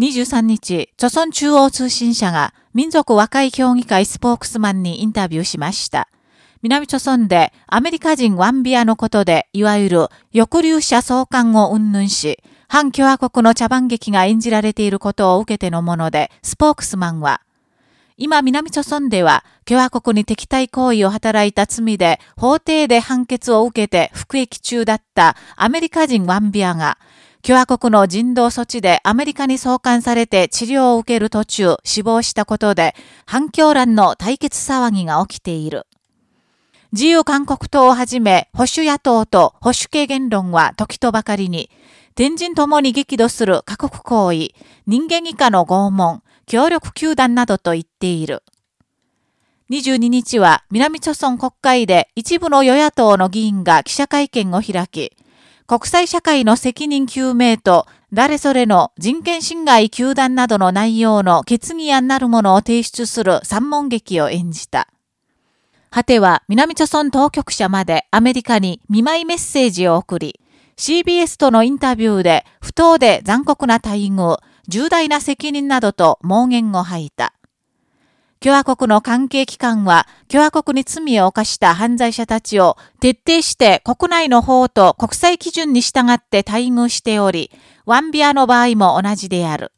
23日、朝鮮中央通信社が民族和解協議会スポークスマンにインタビューしました。南朝鮮でアメリカ人ワンビアのことで、いわゆる抑留者送還を云々し、反共和国の茶番劇が演じられていることを受けてのもので、スポークスマンは、今南朝鮮では共和国に敵対行為を働いた罪で法廷で判決を受けて服役中だったアメリカ人ワンビアが共和国の人道措置でアメリカに送還されて治療を受ける途中死亡したことで反共乱の対決騒ぎが起きている。自由韓国党をはじめ保守野党と保守系言論は時とばかりに天神ともに激怒する過酷行為、人間以下の拷問、協力球団などと言っている。22日は南朝鮮国会で一部の与野党の議員が記者会見を開き、国際社会の責任究明と誰それの人権侵害球団などの内容の決議案なるものを提出する三問劇を演じた。果ては南朝鮮当局者までアメリカに見舞いメッセージを送り、CBS とのインタビューで不当で残酷な待遇、重大な責任などと盲言を吐いた。共和国の関係機関は、共和国に罪を犯した犯罪者たちを徹底して国内の法と国際基準に従って待遇しており、ワンビアの場合も同じである。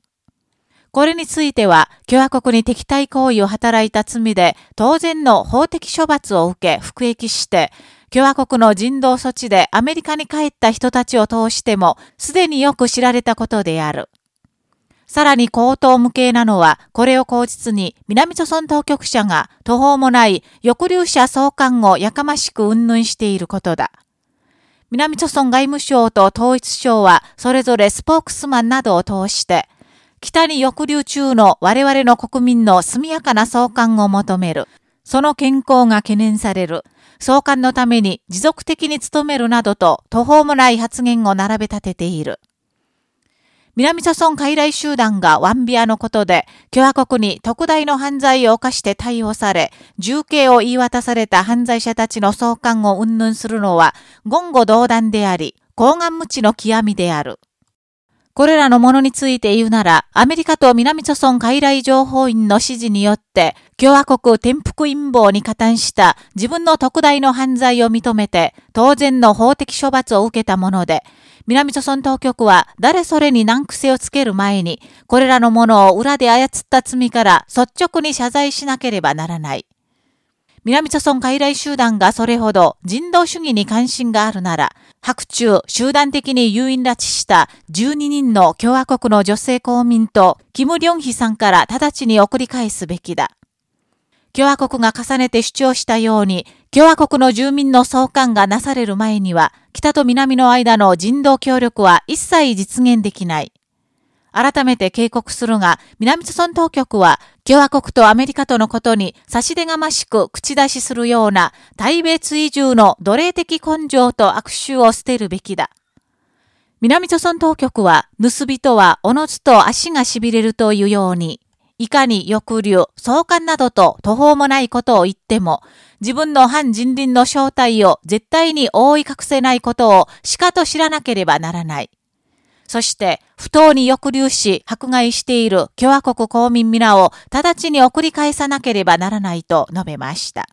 これについては、共和国に敵対行為を働いた罪で、当然の法的処罰を受け、服役して、共和国の人道措置でアメリカに帰った人たちを通しても、すでによく知られたことである。さらに高等無形なのは、これを口実に、南朝鮮当局者が途方もない抑留者送還をやかましく云々していることだ。南朝鮮外務省と統一省は、それぞれスポークスマンなどを通して、北に抑留中の我々の国民の速やかな送還を求める。その健康が懸念される。送還のために持続的に努めるなどと途方もない発言を並べ立てている。南朝村傀儡集団がワンビアのことで、共和国に特大の犯罪を犯して逮捕され、重刑を言い渡された犯罪者たちの送還を云々するのは、言語道断であり、高顔無知の極みである。これらのものについて言うなら、アメリカと南朝村傀儡情報員の指示によって、共和国転覆陰謀に加担した自分の特大の犯罪を認めて、当然の法的処罰を受けたもので、南朝村当局は誰それに難癖をつける前に、これらのものを裏で操った罪から率直に謝罪しなければならない。南朝村傀儡集団がそれほど人道主義に関心があるなら、白昼集団的に誘引拉致した12人の共和国の女性公民と、キム・リョンヒさんから直ちに送り返すべきだ。共和国が重ねて主張したように、共和国の住民の送還がなされる前には、北と南の間の人道協力は一切実現できない。改めて警告するが、南朝鮮当局は、共和国とアメリカとのことに差し出がましく口出しするような、対米追従の奴隷的根性と悪臭を捨てるべきだ。南朝鮮当局は、盗人はおのずと足が痺れるというように、いかに抑留、相関などと途方もないことを言っても、自分の反人倫の正体を絶対に覆い隠せないことをしかと知らなければならない。そして、不当に抑留し、迫害している共和国公民皆を直ちに送り返さなければならないと述べました。